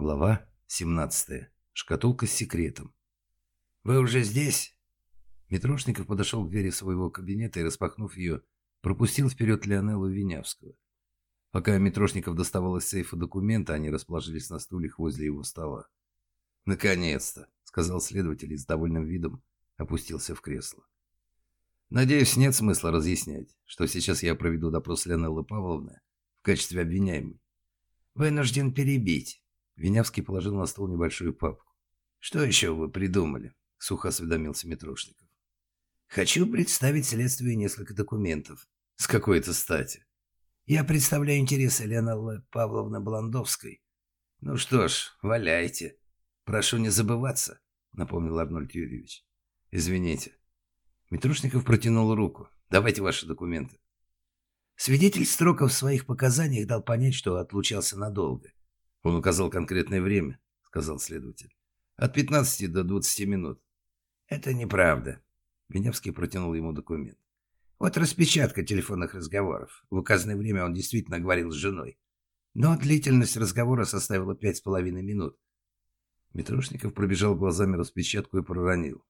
Глава 17. Шкатулка с секретом. «Вы уже здесь?» Митрошников подошел к двери своего кабинета и, распахнув ее, пропустил вперед Леонеллу Винявского. Пока Митрошников доставал из сейфа документы, они расположились на стульях возле его стола. «Наконец-то!» — сказал следователь и с довольным видом опустился в кресло. «Надеюсь, нет смысла разъяснять, что сейчас я проведу допрос Леонеллы Павловны в качестве обвиняемой. Вынужден перебить. Винявский положил на стол небольшую папку. «Что еще вы придумали?» — сухо осведомился Митрошников. «Хочу представить следствию несколько документов. С какой-то стати. Я представляю интересы Леонеллы Павловны Бландовской. Ну что ж, валяйте. Прошу не забываться», — напомнил Арнольд Юрьевич. «Извините». Митрошников протянул руку. «Давайте ваши документы». Свидетель Строков в своих показаниях дал понять, что отлучался надолго. Он указал конкретное время, сказал следователь. От 15 до 20 минут. Это неправда. Веневский протянул ему документ. Вот распечатка телефонных разговоров. В указанное время он действительно говорил с женой. Но длительность разговора составила пять с половиной минут. Митрошников пробежал глазами распечатку и проронил.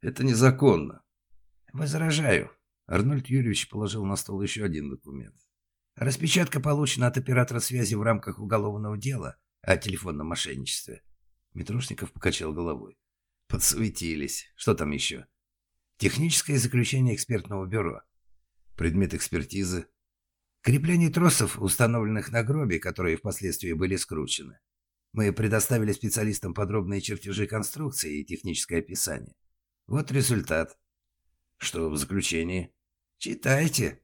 «Это незаконно». «Возражаю». Арнольд Юрьевич положил на стол еще один документ. Распечатка получена от оператора связи в рамках уголовного дела о телефонном мошенничестве. Митрошников покачал головой. Подсуетились. Что там еще? Техническое заключение экспертного бюро. Предмет экспертизы. Крепление тросов, установленных на гробе, которые впоследствии были скручены. Мы предоставили специалистам подробные чертежи конструкции и техническое описание. Вот результат. Что в заключении? Читайте.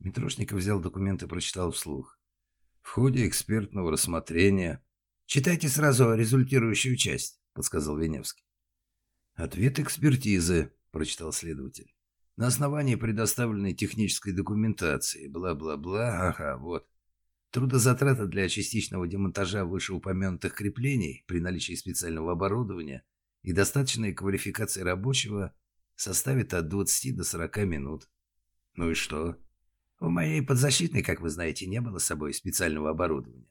Митрошников взял документы и прочитал вслух. В ходе экспертного рассмотрения... «Читайте сразу результирующую часть», — подсказал Веневский. «Ответ экспертизы», — прочитал следователь. «На основании предоставленной технической документации, бла-бла-бла, ага, вот. Трудозатраты для частичного демонтажа вышеупомянутых креплений при наличии специального оборудования и достаточной квалификации рабочего составит от 20 до 40 минут. Ну и что?» У моей подзащитной, как вы знаете, не было с собой специального оборудования.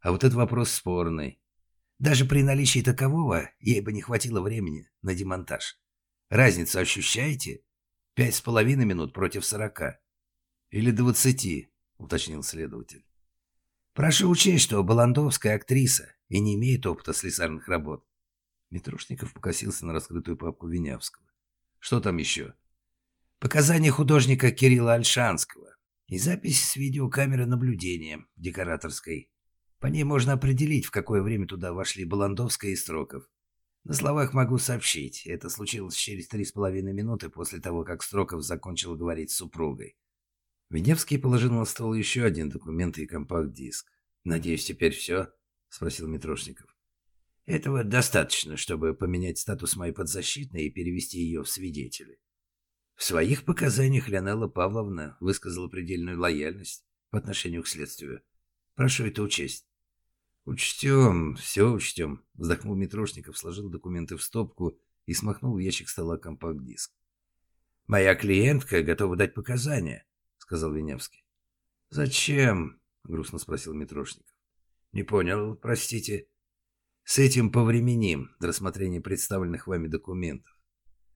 А вот этот вопрос спорный. Даже при наличии такового ей бы не хватило времени на демонтаж. Разницу ощущаете? Пять с половиной минут против сорока. Или двадцати, уточнил следователь. Прошу учесть, что Баландовская актриса и не имеет опыта слесарных работ. Митрушников покосился на раскрытую папку Винявского. Что там еще? Показания художника Кирилла Альшанского и запись с видеокамеры наблюдения декораторской. По ней можно определить, в какое время туда вошли Баландовская и Строков. На словах могу сообщить, это случилось через три с половиной минуты после того, как Строков закончил говорить с супругой. Веневский положил на стол еще один документ и компакт-диск. «Надеюсь, теперь все?» – спросил Митрошников. «Этого достаточно, чтобы поменять статус моей подзащитной и перевести ее в свидетели. В своих показаниях Леонелла Павловна высказала предельную лояльность по отношению к следствию. Прошу это учесть. «Учтем, все учтем», — вздохнул Митрошников, сложил документы в стопку и смахнул в ящик стола компакт-диск. «Моя клиентка готова дать показания», — сказал Веневский. «Зачем?» — грустно спросил Митрошников. «Не понял, простите». «С этим повременим до рассмотрения представленных вами документов.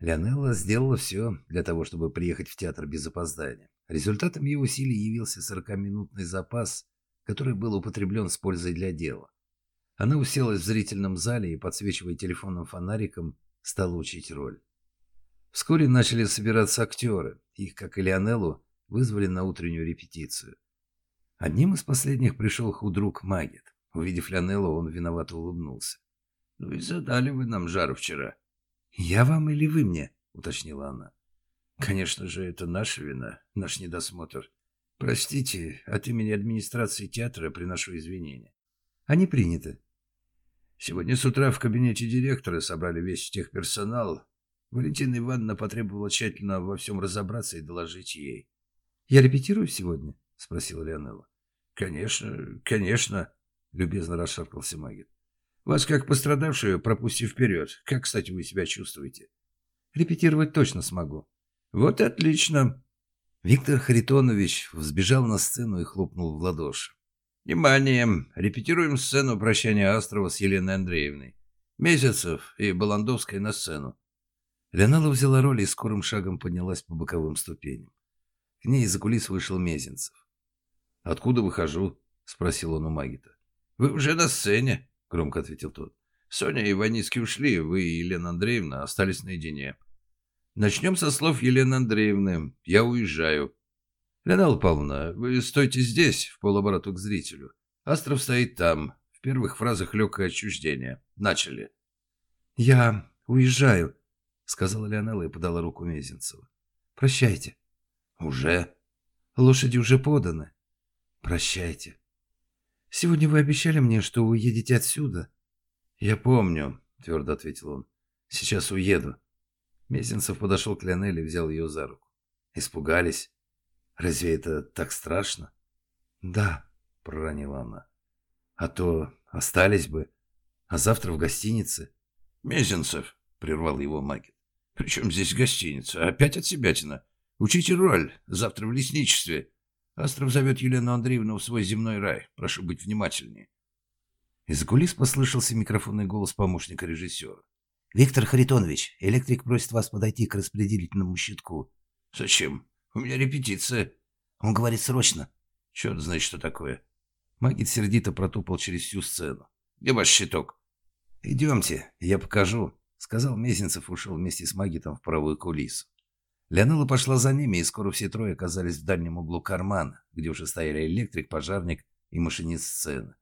Леонелла сделала все для того, чтобы приехать в театр без опоздания. Результатом ее усилий явился 40-минутный запас, который был употреблен с пользой для дела. Она уселась в зрительном зале и, подсвечивая телефонным фонариком, стала учить роль. Вскоре начали собираться актеры. Их, как и Леонеллу, вызвали на утреннюю репетицию. Одним из последних пришел худрук Магет. Увидев Леонеллу, он виновато улыбнулся. «Ну и задали вы нам жару вчера», «Я вам или вы мне?» — уточнила она. «Конечно же, это наша вина, наш недосмотр. Простите, от имени администрации театра приношу извинения. Они приняты. Сегодня с утра в кабинете директора собрали весь техперсонал. Валентина Ивановна потребовала тщательно во всем разобраться и доложить ей. «Я репетирую сегодня?» — спросила Леонелла. «Конечно, конечно», — любезно расшаркался Магит. Вас, как пострадавшую, пропустив вперед. Как, кстати, вы себя чувствуете? Репетировать точно смогу. Вот отлично. Виктор Харитонович взбежал на сцену и хлопнул в ладоши. Внимание! Репетируем сцену прощания Астрова с Еленой Андреевной. Месяцев и Баландовская на сцену. Леонала взяла роль и скорым шагом поднялась по боковым ступеням. К ней из-за кулис вышел Мезенцев. «Откуда выхожу?» — спросил он у Магита. «Вы уже на сцене», — громко ответил тот. «Соня и Ваницкий ушли, вы и Елена Андреевна остались наедине. Начнем со слов Елены Андреевны. Я уезжаю. Леонала Павловна, вы стойте здесь, в полобороту к зрителю. Астров стоит там. В первых фразах легкое отчуждение. Начали. «Я уезжаю», — сказала Леонела и подала руку Мезенцеву. «Прощайте». «Уже?» «Лошади уже поданы». «Прощайте». «Сегодня вы обещали мне, что уедете отсюда». «Я помню», — твердо ответил он. «Сейчас уеду». Мезенцев подошел к Леонеле и взял ее за руку. «Испугались? Разве это так страшно?» «Да», — проронила она. «А то остались бы. А завтра в гостинице». «Мезенцев», — прервал его Магит. «При чем здесь гостиница? Опять от себятина. Учите роль. Завтра в лесничестве. Астров зовет Елену Андреевну в свой земной рай. Прошу быть внимательнее». Из кулис послышался микрофонный голос помощника режиссера. «Виктор Харитонович, электрик просит вас подойти к распределительному щитку». «Зачем? У меня репетиция». «Он говорит срочно». «Черт знает, что такое». Магит сердито протопал через всю сцену. «Где ваш щиток?» «Идемте, я покажу», — сказал Мезенцев ушел вместе с Магитом в правую кулису. Леонела пошла за ними, и скоро все трое оказались в дальнем углу кармана, где уже стояли электрик, пожарник и машинист сцены.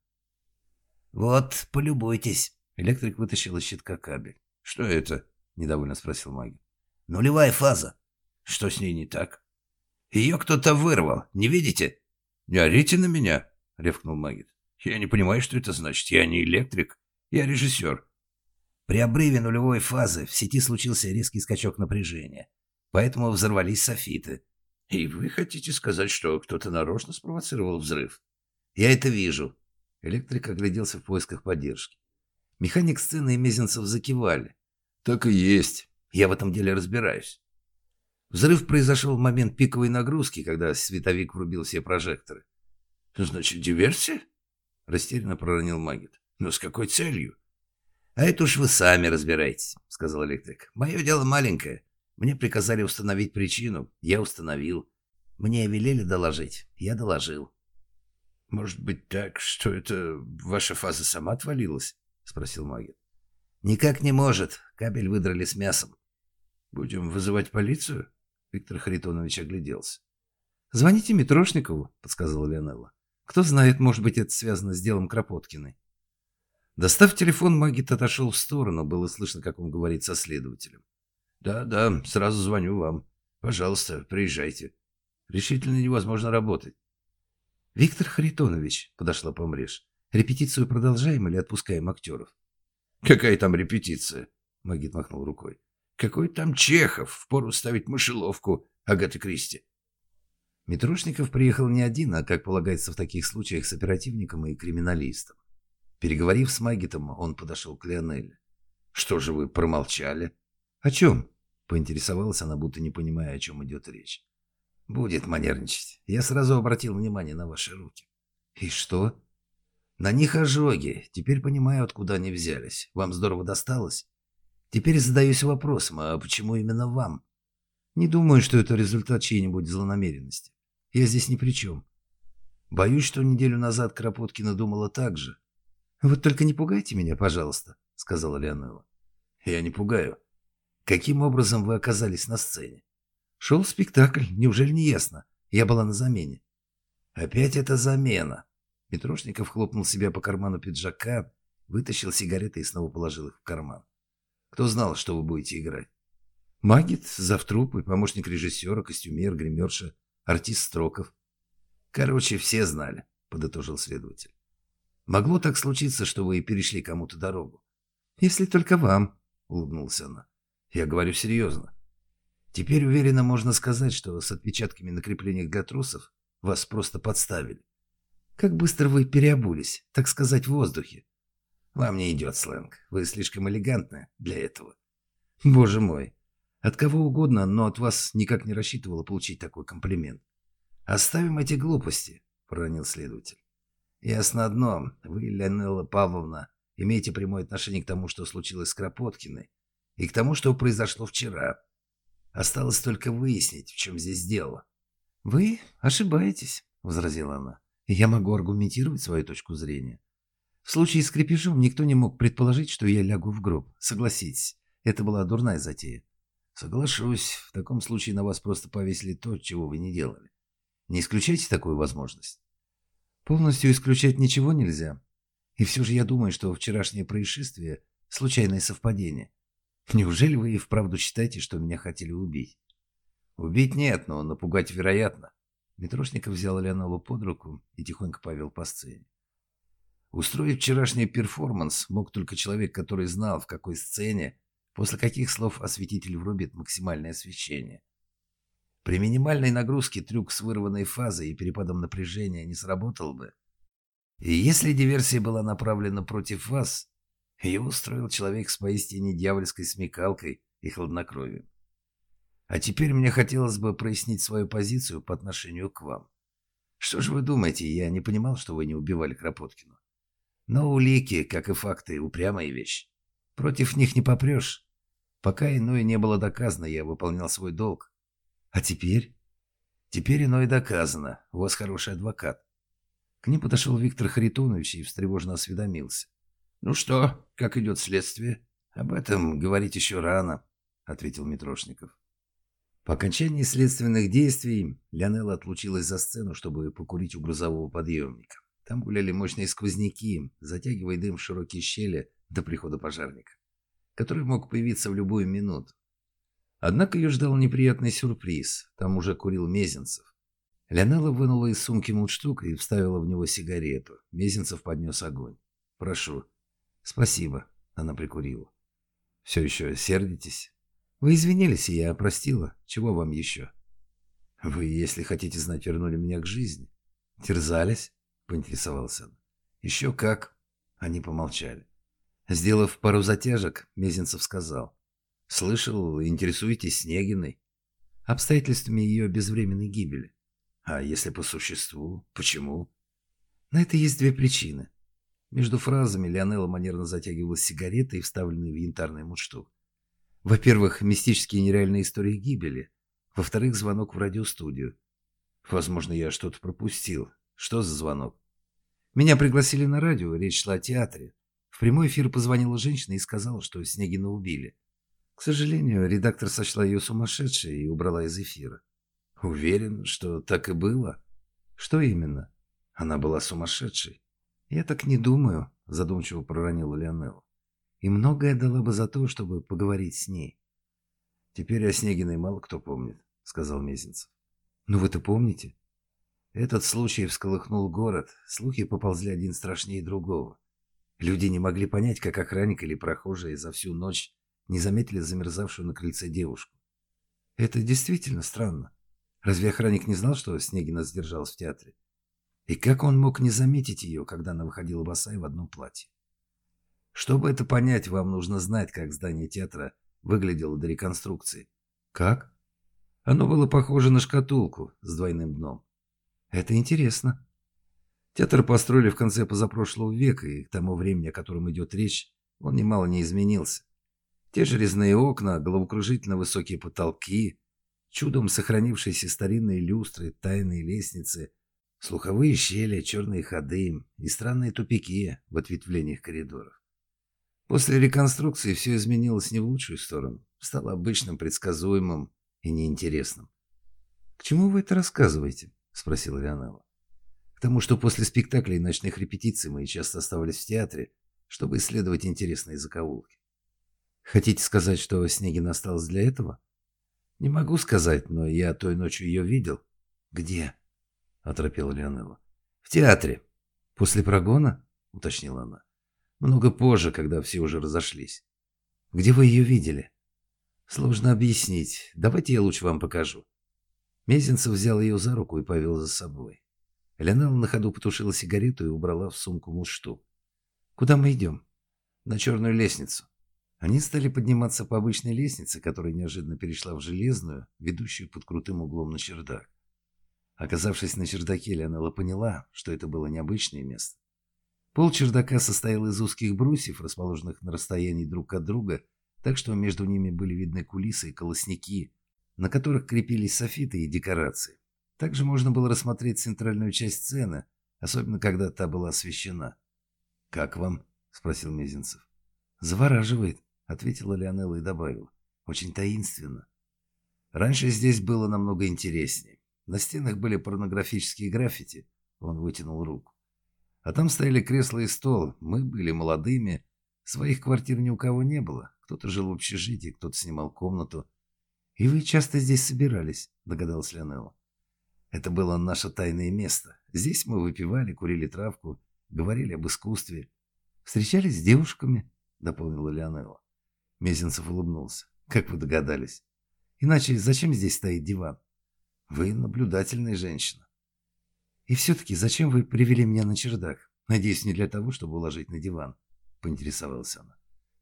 «Вот, полюбуйтесь». Электрик вытащил из щитка кабель. «Что это?» — недовольно спросил Маги. «Нулевая фаза». «Что с ней не так?» «Ее кто-то вырвал, не видите?» «Не орите на меня!» — ревкнул Магит. «Я не понимаю, что это значит. Я не электрик, я режиссер». При обрыве нулевой фазы в сети случился резкий скачок напряжения. Поэтому взорвались софиты. «И вы хотите сказать, что кто-то нарочно спровоцировал взрыв?» «Я это вижу». Электрик огляделся в поисках поддержки. Механик сцены и Мезенцев закивали. «Так и есть. Я в этом деле разбираюсь». Взрыв произошел в момент пиковой нагрузки, когда световик врубил все прожекторы. «Значит, диверсия?» — растерянно проронил Магит. «Но с какой целью?» «А это уж вы сами разбираетесь», — сказал электрик. «Мое дело маленькое. Мне приказали установить причину. Я установил. Мне велели доложить. Я доложил». «Может быть так, что это ваша фаза сама отвалилась?» — спросил Магит. «Никак не может. Кабель выдрали с мясом». «Будем вызывать полицию?» Виктор Харитонович огляделся. «Звоните Митрошникову», — подсказала Леонелла. «Кто знает, может быть, это связано с делом Кропоткиной». Достав телефон, Магит отошел в сторону. Было слышно, как он говорит со следователем. «Да, да, сразу звоню вам. Пожалуйста, приезжайте. Решительно невозможно работать». «Виктор Харитонович», — подошла Помреж, Репетицию продолжаем или отпускаем актеров? Какая там репетиция? Магит махнул рукой. Какой там Чехов? Впору ставить мышеловку Агаты Кристи. Митрошников приехал не один, а, как полагается в таких случаях, с оперативником и криминалистом. Переговорив с Магитом, он подошел к Леонелле. «Что же вы промолчали?» «О чем?» — поинтересовалась она, будто не понимая, о чем идет речь. «Будет манерничать. Я сразу обратил внимание на ваши руки». «И что?» На них ожоги. Теперь понимаю, откуда они взялись. Вам здорово досталось? Теперь задаюсь вопросом, а почему именно вам? Не думаю, что это результат чьей-нибудь злонамеренности. Я здесь ни при чем. Боюсь, что неделю назад Кропоткина думала так же. Вот только не пугайте меня, пожалуйста, сказала Леонела. Я не пугаю. Каким образом вы оказались на сцене? Шел спектакль, неужели не ясно? Я была на замене. Опять это замена. Петрушников хлопнул себя по карману пиджака, вытащил сигареты и снова положил их в карман. «Кто знал, что вы будете играть?» «Магит, завтрупы, помощник режиссера, костюмер, гримерша, артист Строков». «Короче, все знали», — подытожил следователь. «Могло так случиться, что вы перешли кому-то дорогу?» «Если только вам», — улыбнулась она. «Я говорю серьезно. Теперь уверенно можно сказать, что с отпечатками на креплениях для трусов вас просто подставили. Как быстро вы переобулись, так сказать, в воздухе. Вам не идет сленг. Вы слишком элегантны для этого. Боже мой. От кого угодно, но от вас никак не рассчитывала получить такой комплимент. Оставим эти глупости, проронил следователь. Ясно одно. Вы, Леонела Павловна, имеете прямое отношение к тому, что случилось с Кропоткиной, и к тому, что произошло вчера. Осталось только выяснить, в чем здесь дело. «Вы ошибаетесь», — возразила она. «Я могу аргументировать свою точку зрения. В случае с крепежом никто не мог предположить, что я лягу в гроб. Согласитесь, это была дурная затея. Соглашусь, в таком случае на вас просто повесили то, чего вы не делали. Не исключайте такую возможность. Полностью исключать ничего нельзя. И все же я думаю, что вчерашнее происшествие – случайное совпадение. Неужели вы и вправду считаете, что меня хотели убить? Убить нет, но напугать вероятно. Митрошников взял Леонелу под руку и тихонько повел по сцене. Устроив вчерашний перформанс, мог только человек, который знал, в какой сцене, после каких слов осветитель врубит максимальное освещение. При минимальной нагрузке трюк с вырванной фазой и перепадом напряжения не сработал бы. И если диверсия была направлена против вас, ее устроил человек с поистине дьявольской смекалкой и хладнокровием. А теперь мне хотелось бы прояснить свою позицию по отношению к вам. Что же вы думаете, я не понимал, что вы не убивали Кропоткину? Но улики, как и факты, упрямая вещь. Против них не попрешь. Пока иное не было доказано, я выполнял свой долг. А теперь? Теперь иное доказано. У вас хороший адвокат. К ним подошел Виктор Харитонович и встревоженно осведомился. «Ну что, как идет следствие?» «Об этом говорить еще рано», — ответил Митрошников. По окончании следственных действий Леонелла отлучилась за сцену, чтобы покурить у грузового подъемника. Там гуляли мощные сквозняки, затягивая дым в широкие щели до прихода пожарника, который мог появиться в любую минуту. Однако ее ждал неприятный сюрприз. Там уже курил Мезенцев. Леонелла вынула из сумки мундштук и вставила в него сигарету. Мезенцев поднес огонь. «Прошу». «Спасибо», — она прикурила. «Все еще сердитесь?» Вы извинились, и я простила. Чего вам еще? Вы, если хотите знать, вернули меня к жизни. Терзались? Поинтересовался он. Еще как. Они помолчали. Сделав пару затяжек, Мезенцев сказал. Слышал, интересуетесь Снегиной. Обстоятельствами ее безвременной гибели. А если по существу? Почему? На это есть две причины. Между фразами Леонелла манерно затягивала сигареты, вставленные в янтарный мундштук. Во-первых, мистические нереальные истории гибели. Во-вторых, звонок в радиостудию. Возможно, я что-то пропустил. Что за звонок? Меня пригласили на радио, речь шла о театре. В прямой эфир позвонила женщина и сказала, что Снегина убили. К сожалению, редактор сочла ее сумасшедшей и убрала из эфира. Уверен, что так и было. Что именно? Она была сумасшедшей. Я так не думаю, задумчиво проронила Леонелла и многое дала бы за то, чтобы поговорить с ней. «Теперь о Снегиной мало кто помнит», — сказал Мезенцев. «Ну вы-то помните?» Этот случай всколыхнул город, слухи поползли один страшнее другого. Люди не могли понять, как охранник или прохожие за всю ночь не заметили замерзавшую на крыльце девушку. Это действительно странно. Разве охранник не знал, что Снегина задержалась в театре? И как он мог не заметить ее, когда она выходила босая в одном платье? Чтобы это понять, вам нужно знать, как здание театра выглядело до реконструкции. Как? Оно было похоже на шкатулку с двойным дном. Это интересно. Театр построили в конце позапрошлого века, и к тому времени, о котором идет речь, он немало не изменился. Те же резные окна, головокружительно высокие потолки, чудом сохранившиеся старинные люстры, тайные лестницы, слуховые щели, черные ходы и странные тупики в ответвлениях коридоров. После реконструкции все изменилось не в лучшую сторону. Стало обычным, предсказуемым и неинтересным. «К чему вы это рассказываете?» – спросила Леонела. «К тому, что после спектаклей и ночных репетиций мы часто оставались в театре, чтобы исследовать интересные закоулки. Хотите сказать, что Снегин осталась для этого?» «Не могу сказать, но я той ночью ее видел». «Где?» – оторопела Леонела. «В театре». «После прогона?» – уточнила она. Много позже, когда все уже разошлись. Где вы ее видели? Сложно объяснить. Давайте я лучше вам покажу. Мезенцев взял ее за руку и повел за собой. Эленелла на ходу потушила сигарету и убрала в сумку мушту. «Куда мы идем?» «На черную лестницу». Они стали подниматься по обычной лестнице, которая неожиданно перешла в железную, ведущую под крутым углом на чердак. Оказавшись на чердаке, Леонела поняла, что это было необычное место. Пол чердака состоял из узких брусьев, расположенных на расстоянии друг от друга, так что между ними были видны кулисы и колосники, на которых крепились софиты и декорации. Также можно было рассмотреть центральную часть сцены, особенно когда та была освещена. «Как вам?» – спросил Мезенцев. «Завораживает», – ответила Леонела и добавила. «Очень таинственно». Раньше здесь было намного интереснее. На стенах были порнографические граффити. Он вытянул руку. А там стояли кресла и стол. Мы были молодыми. Своих квартир ни у кого не было. Кто-то жил в общежитии, кто-то снимал комнату. «И вы часто здесь собирались?» – догадалась Леонелла. «Это было наше тайное место. Здесь мы выпивали, курили травку, говорили об искусстве. Встречались с девушками?» – дополнила Леонелла. Мезенцев улыбнулся. «Как вы догадались? Иначе зачем здесь стоит диван?» Вы наблюдательная женщина. И все-таки зачем вы привели меня на чердак? Надеюсь, не для того, чтобы уложить на диван, поинтересовалась она.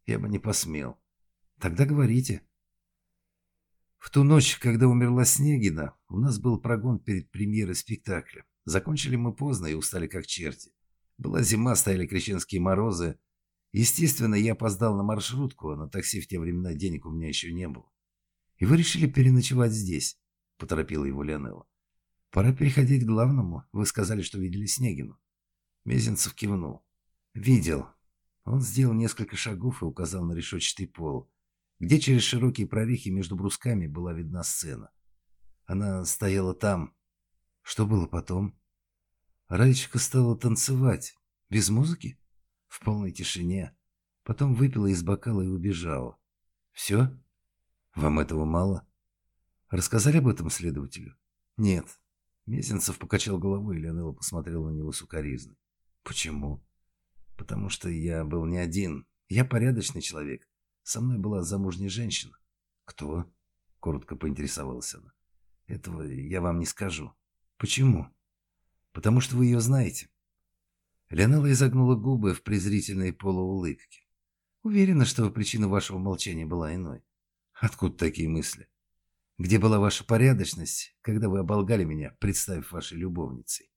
Я бы не посмел. Тогда говорите. В ту ночь, когда умерла Снегина, у нас был прогон перед премьерой спектакля. Закончили мы поздно и устали как черти. Была зима, стояли крещенские морозы. Естественно, я опоздал на маршрутку, а на такси в те времена денег у меня еще не было. И вы решили переночевать здесь поторопила его Леонелла. «Пора переходить к главному. Вы сказали, что видели Снегину». Мезенцев кивнул. «Видел». Он сделал несколько шагов и указал на решетчатый пол, где через широкие прорехи между брусками была видна сцена. Она стояла там. Что было потом? Раечка стала танцевать. Без музыки? В полной тишине. Потом выпила из бокала и убежала. Все? Вам этого мало? Рассказали об этом следователю? Нет. Мезенцев покачал головой, и Леонела посмотрела на него сукоризной. Почему? Потому что я был не один. Я порядочный человек. Со мной была замужняя женщина. Кто? Коротко поинтересовалась она. Этого я вам не скажу. Почему? Потому что вы ее знаете. Леонела изогнула губы в презрительной полуулыбке. Уверена, что причина вашего молчания была иной. Откуда такие мысли? Где была ваша порядочность, когда вы оболгали меня, представив вашей любовницей?